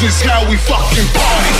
This is how we fucking party.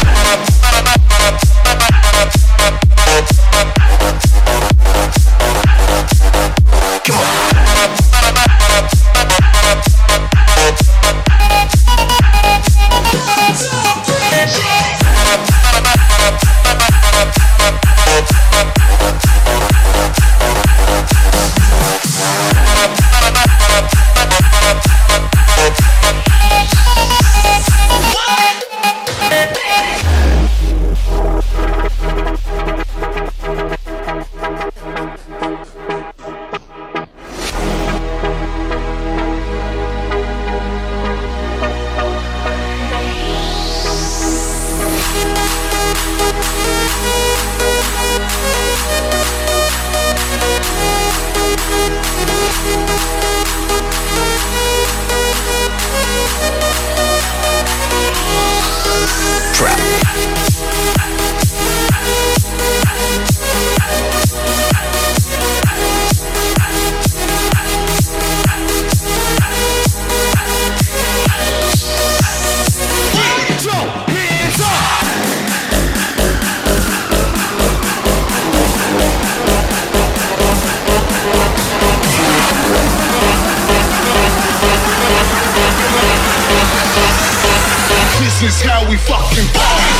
This is how we fucking This